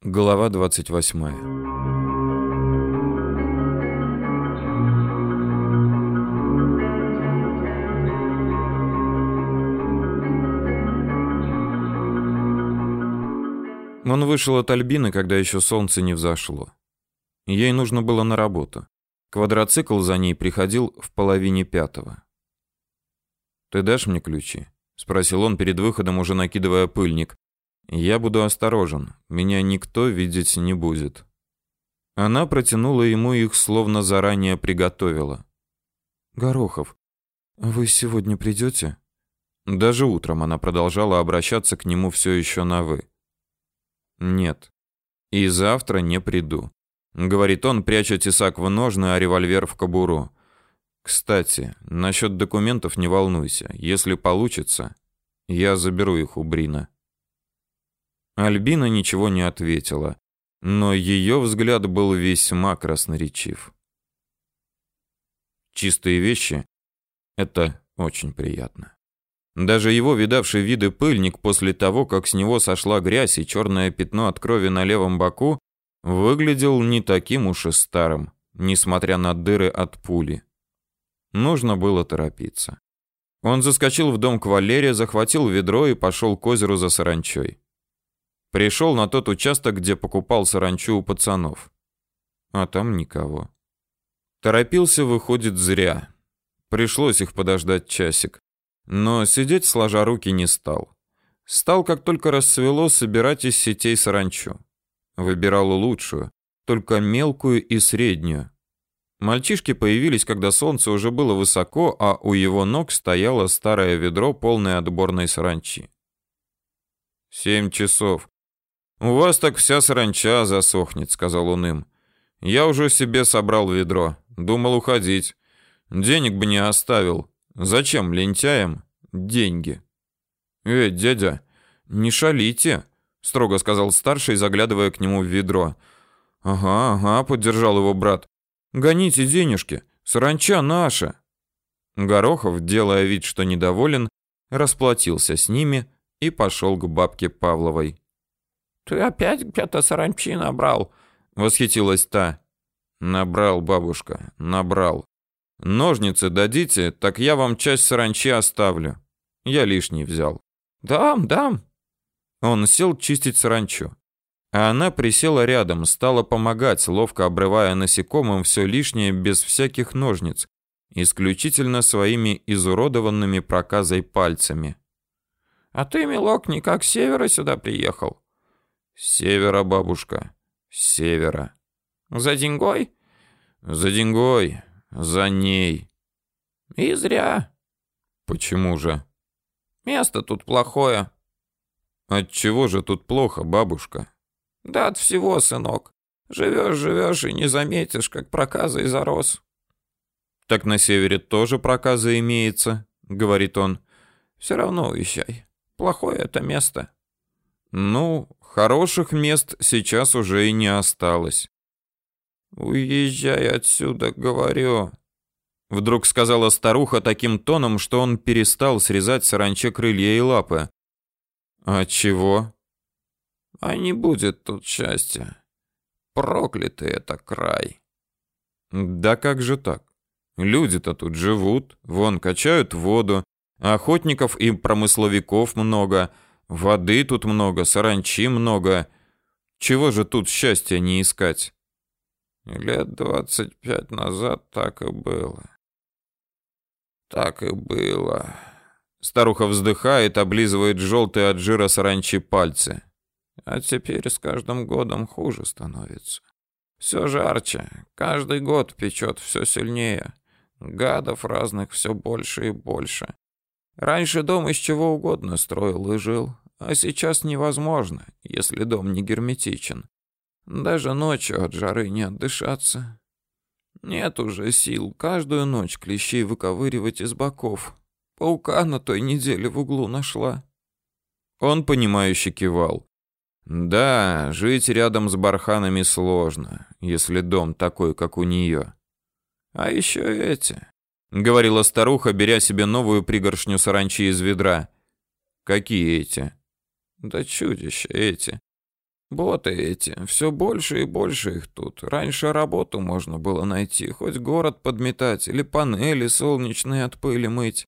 Глава 28. Он вышел от Альбины, когда еще солнце не взошло. Ей нужно было на работу. Квадроцикл за ней приходил в половине пятого. «Ты дашь мне ключи?» — спросил он перед выходом, уже накидывая пыльник. Я буду осторожен. Меня никто видеть не будет. Она протянула ему их, словно заранее приготовила. Горохов, вы сегодня придете? Даже утром она продолжала обращаться к нему все еще на вы. Нет. И завтра не приду, говорит он, пряча тесак в ножны, а револьвер в кобуру. Кстати, насчет документов не волнуйся. Если получится, я заберу их у Брина. Альбина ничего не ответила, но ее взгляд был весьма красноречив. Чистые вещи это очень приятно. Даже его видавший виды пыльник после того, как с него сошла грязь и черное пятно от крови на левом боку, выглядел не таким уж и старым, несмотря на дыры от пули. Нужно было торопиться. Он заскочил в дом к Валере, захватил ведро и пошел к озеру за саранчой. Пришел на тот участок, где покупал саранчу у пацанов. А там никого. Торопился, выходит, зря. Пришлось их подождать часик. Но сидеть сложа руки не стал. Стал, как только рассвело, собирать из сетей саранчу. Выбирал лучшую, только мелкую и среднюю. Мальчишки появились, когда солнце уже было высоко, а у его ног стояло старое ведро, полное отборной саранчи. Семь часов. У вас так вся саранча засохнет, сказал он им. Я уже себе собрал ведро, думал уходить. Денег бы не оставил. Зачем лентяям деньги? Эй, дядя, не шалите, строго сказал старший, заглядывая к нему в ведро. Ага, ага, поддержал его брат. Гоните денежки, саранча наша. Горохов, делая вид, что недоволен, расплатился с ними и пошел к бабке Павловой. Ты опять где-то саранчи набрал? Восхитилась та. Набрал, бабушка, набрал. Ножницы дадите, так я вам часть саранчи оставлю. Я лишний взял. Дам, дам. Он сел чистить саранчу. А она присела рядом, стала помогать, ловко обрывая насекомым все лишнее без всяких ножниц, исключительно своими изуродованными проказой пальцами. А ты, милок, не как севера сюда приехал? Севера, бабушка, севера. За деньгой? За деньгой, за ней. И зря. Почему же? Место тут плохое. От чего же тут плохо, бабушка? Да от всего, сынок. Живешь, живешь и не заметишь, как проказа зарос. Так на севере тоже проказа имеется, говорит он. Все равно уезжай. Плохое это место. Ну, Хороших мест сейчас уже и не осталось. Уезжай отсюда, говорю, вдруг сказала старуха таким тоном, что он перестал срезать саранче крылья и лапы. А чего? А не будет тут счастья. Проклятый это край. Да как же так? Люди-то тут живут, вон качают воду, охотников и промысловиков много. Воды тут много, саранчи много. Чего же тут счастья не искать? Лет двадцать пять назад так и было. Так и было. Старуха вздыхает, облизывает желтые от жира саранчи пальцы. А теперь с каждым годом хуже становится. Все жарче, каждый год печет все сильнее. Гадов разных все больше и больше. Раньше дом из чего угодно строил и жил, а сейчас невозможно, если дом не герметичен. Даже ночью от жары не отдышаться. Нет уже сил каждую ночь клещей выковыривать из боков. Паука на той неделе в углу нашла. Он понимающе кивал. Да, жить рядом с барханами сложно, если дом такой, как у нее. А еще эти, говорила старуха, беря себе новую пригоршню саранчи из ведра. Какие эти? Да чудища эти. Боты эти, все больше и больше их тут. Раньше работу можно было найти, хоть город подметать или панели солнечные от пыли мыть.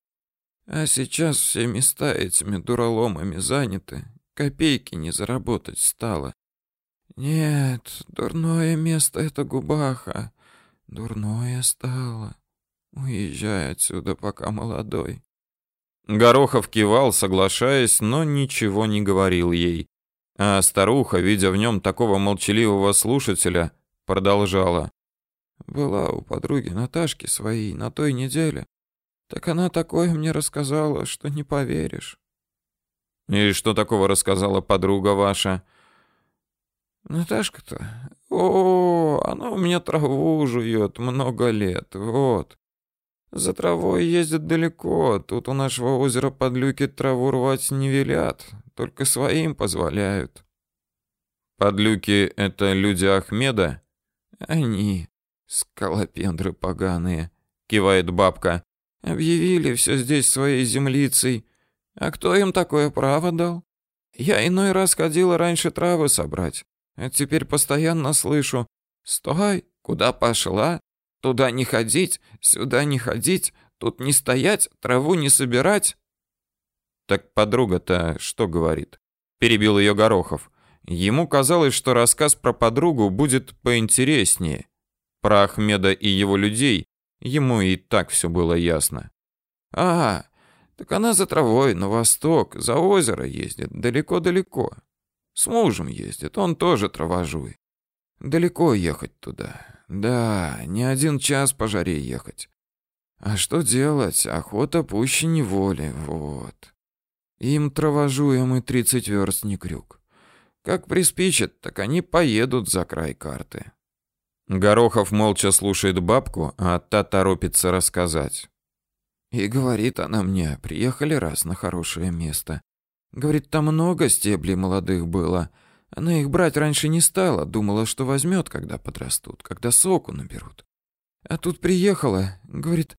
А сейчас все места этими дураломами заняты, копейки не заработать стало. Нет, дурное место это Губаха, дурное стало. Уезжай отсюда, пока молодой. Горохов кивал, соглашаясь, но ничего не говорил ей. А старуха, видя в нем такого молчаливого слушателя, продолжала. Была у подруги Наташки своей на той неделе. Так она такое мне рассказала, что не поверишь. И что такого рассказала подруга ваша? Наташка-то? О, она у меня траву жует много лет, вот. За травой ездит далеко, тут у нашего озера подлюки траву рвать не велят, только своим позволяют. Подлюки — это люди Ахмеда? Они, скалопендры поганые, кивает бабка. Объявили все здесь своей землицей. А кто им такое право дал? Я иной раз ходила раньше травы собрать, а теперь постоянно слышу «Стой! Куда пошла? Туда не ходить, сюда не ходить, тут не стоять, траву не собирать. Так подруга-то что говорит? Перебил ее Горохов. Ему казалось, что рассказ про подругу будет поинтереснее. Про Ахмеда и его людей ему и так все было ясно. А, так она за травой на восток, за озеро ездит, далеко-далеко. С мужем ездит, он тоже травожуй. Далеко ехать туда. Да, не один час по жаре ехать. А что делать? Охота пуще неволи, вот. Им травожуем и тридцать верст не крюк. Как приспичат, так они поедут за край карты. Горохов молча слушает бабку, а та торопится рассказать. И говорит она мне, приехали раз на хорошее место. Говорит, там много стеблей молодых было, она их брать раньше не стала, думала, что возьмет, когда подрастут, когда соку наберут. А тут приехала, говорит,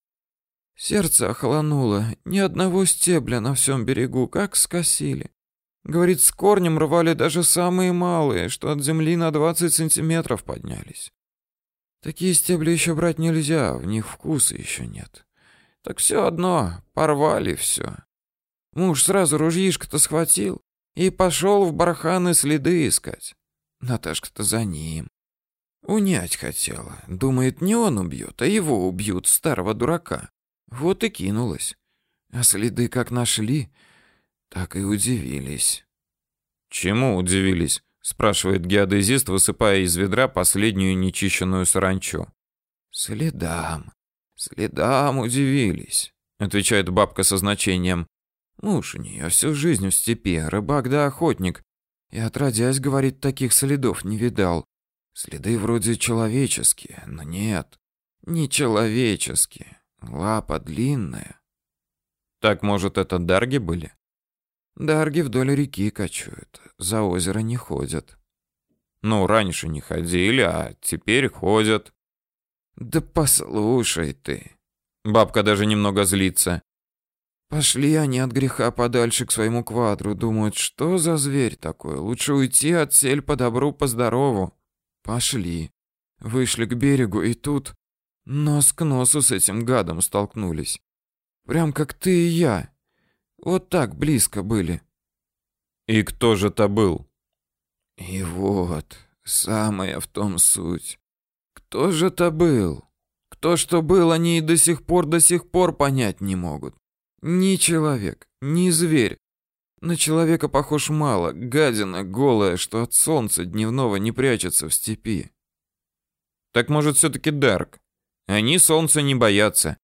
сердце охолонуло, ни одного стебля на всем берегу, как скосили. Говорит, с корнем рвали даже самые малые, что от земли на 20 сантиметров поднялись. Такие стебли еще брать нельзя, в них вкуса еще нет. Так все одно, порвали все. Муж сразу ружьишко-то схватил, и пошел в барханы следы искать. Наташка-то за ним. Унять хотела. Думает, не он убьет, а его убьют, старого дурака. Вот и кинулась. А следы как нашли, так и удивились. Чему удивились? спрашивает геодезист, высыпая из ведра последнюю нечищенную саранчу. Следам. Следам удивились, отвечает бабка со значением. Муж у нее всю жизнь в степи, рыбак да охотник. И отродясь, говорит, таких следов не видал. Следы вроде человеческие, но нет, не человеческие. Лапа длинная. Так, может, это дарги были? Дарги вдоль реки кочуют, за озеро не ходят. Ну, раньше не ходили, а теперь ходят. Да послушай ты. Бабка даже немного злится. Пошли они от греха подальше к своему квадру, думают, что за зверь такой, лучше уйти от сель по добру, по здорову. Пошли. Вышли к берегу и тут нос к носу с этим гадом столкнулись. Прям как ты и я. Вот так близко были. И кто же то был? И вот, самая в том суть. Кто же то был? Кто что был, они и до сих пор до сих пор понять не могут. Ни человек, ни зверь. На человека похож мало, гадина голая, что от солнца дневного не прячется в степи. Так может все-таки Дарк? Они солнца не боятся.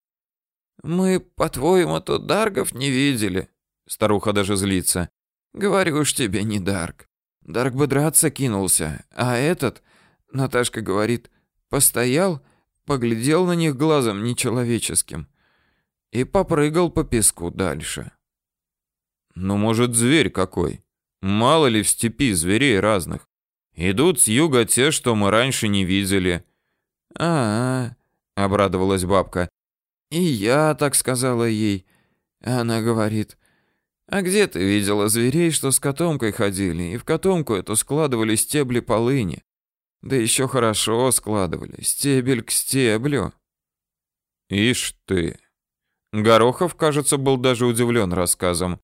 Мы, по-твоему, тут Даргов не видели. Старуха даже злится. Говорю ж тебе, не Дарк. Дарк бы драться кинулся, а этот, Наташка говорит, постоял, поглядел на них глазом нечеловеческим и попрыгал по песку дальше. Ну, может, зверь какой? Мало ли в степи зверей разных. Идут с юга те, что мы раньше не видели. А, -а, -а обрадовалась бабка. И я так сказала ей. Она говорит: А где ты видела зверей, что с котомкой ходили, и в котомку эту складывали стебли полыни? Да еще хорошо складывали, стебель к стеблю. Ишь ты. Горохов, кажется, был даже удивлен рассказом.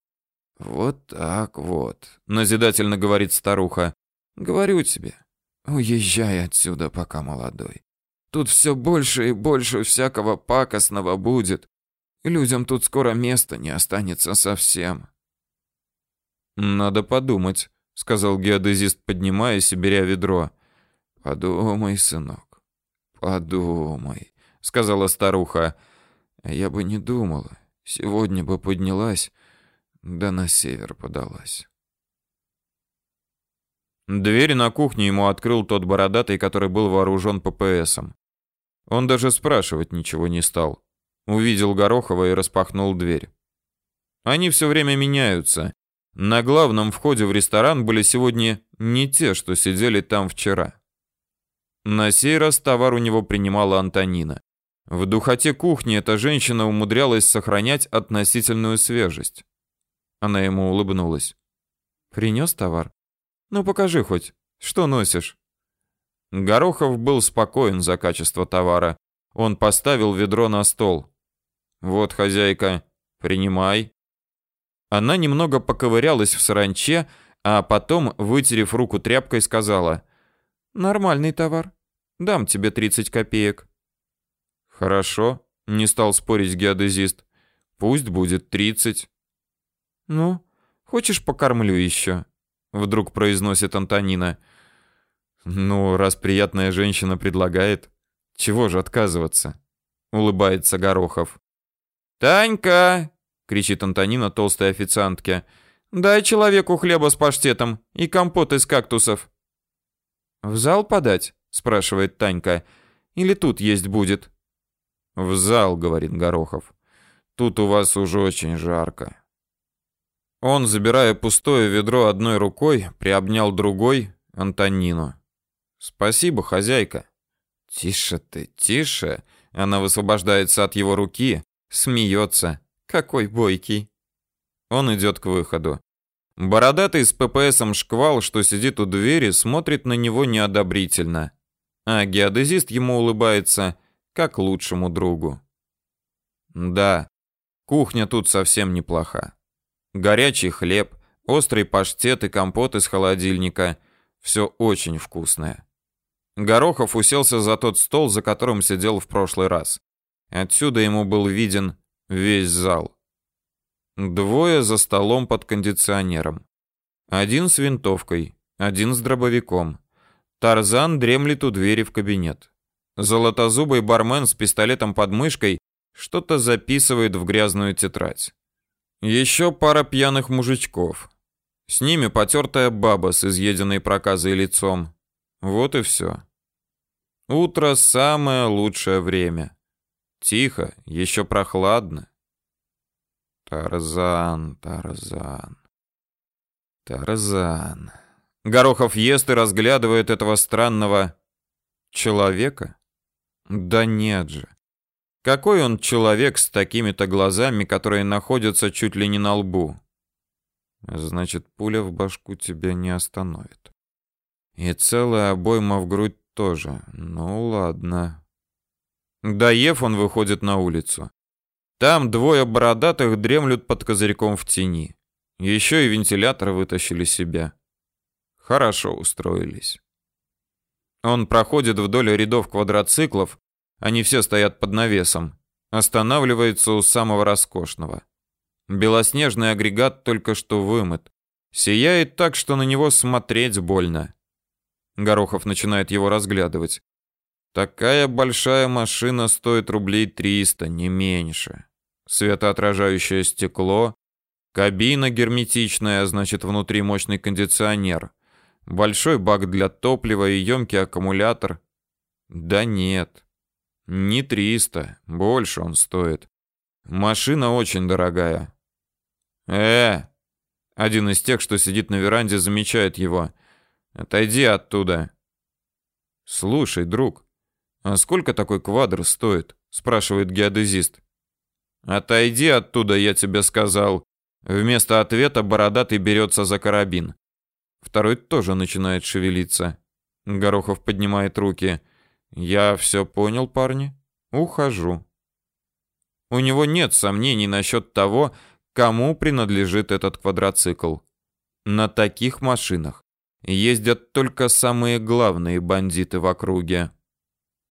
Вот так вот, назидательно говорит старуха. Говорю тебе, уезжай отсюда, пока молодой. Тут все больше и больше всякого пакостного будет. Людям тут скоро места не останется совсем. Надо подумать, сказал геодезист, поднимаясь и беря ведро. Подумай, сынок. Подумай, сказала старуха. Я бы не думала. Сегодня бы поднялась, да на север подалась. Дверь на кухне ему открыл тот бородатый, который был вооружен ППСом. Он даже спрашивать ничего не стал. Увидел Горохова и распахнул дверь. Они все время меняются. На главном входе в ресторан были сегодня не те, что сидели там вчера. На сей раз товар у него принимала Антонина. В духоте кухни эта женщина умудрялась сохранять относительную свежесть. Она ему улыбнулась. Принес товар? Ну покажи хоть, что носишь? Горохов был спокоен за качество товара. Он поставил ведро на стол. Вот, хозяйка, принимай. Она немного поковырялась в саранче, а потом, вытерев руку тряпкой, сказала: "Нормальный товар. Дам тебе 30 копеек". Хорошо, не стал спорить геодезист. Пусть будет 30. Ну, хочешь покормлю еще? Вдруг произносит Антонина. Ну, раз приятная женщина предлагает, чего же отказываться? Улыбается Горохов. «Танька!» — кричит Антонина толстой официантке. «Дай человеку хлеба с паштетом и компот из кактусов». «В зал подать?» — спрашивает Танька. «Или тут есть будет?» «В зал», — говорит Горохов. «Тут у вас уже очень жарко». Он, забирая пустое ведро одной рукой, приобнял другой Антонину. «Спасибо, хозяйка». «Тише ты, тише!» Она высвобождается от его руки, Смеется. Какой бойкий. Он идет к выходу. Бородатый с ППСом шквал, что сидит у двери, смотрит на него неодобрительно. А геодезист ему улыбается, как лучшему другу. Да, кухня тут совсем неплоха. Горячий хлеб, острый паштет и компот из холодильника. Все очень вкусное. Горохов уселся за тот стол, за которым сидел в прошлый раз. Отсюда ему был виден весь зал. Двое за столом под кондиционером. Один с винтовкой, один с дробовиком. Тарзан дремлет у двери в кабинет. Золотозубый бармен с пистолетом под мышкой что-то записывает в грязную тетрадь. Еще пара пьяных мужичков. С ними потертая баба с изъеденной проказой лицом. Вот и все. Утро самое лучшее время. Тихо, еще прохладно. Тарзан, Тарзан. Тарзан. Горохов ест и разглядывает этого странного человека. Да нет же. Какой он человек с такими-то глазами, которые находятся чуть ли не на лбу? Значит, пуля в башку тебя не остановит. И целая обойма в грудь тоже. Ну ладно. Доев, он выходит на улицу. Там двое бородатых дремлют под козырьком в тени. Еще и вентилятор вытащили себя. Хорошо устроились. Он проходит вдоль рядов квадроциклов, они все стоят под навесом. Останавливается у самого роскошного. Белоснежный агрегат только что вымыт. Сияет так, что на него смотреть больно. Горохов начинает его разглядывать. Такая большая машина стоит рублей 300, не меньше. Светоотражающее стекло, кабина герметичная, значит, внутри мощный кондиционер, большой бак для топлива и емкий аккумулятор. Да нет. Не 300, больше он стоит. Машина очень дорогая. Э, один из тех, что сидит на веранде, замечает его. Отойди оттуда. Слушай, друг, «А сколько такой квадр стоит?» – спрашивает геодезист. «Отойди оттуда, я тебе сказал!» Вместо ответа бородатый берется за карабин. Второй тоже начинает шевелиться. Горохов поднимает руки. Я все понял, парни. Ухожу. У него нет сомнений насчет того, кому принадлежит этот квадроцикл. На таких машинах ездят только самые главные бандиты в округе.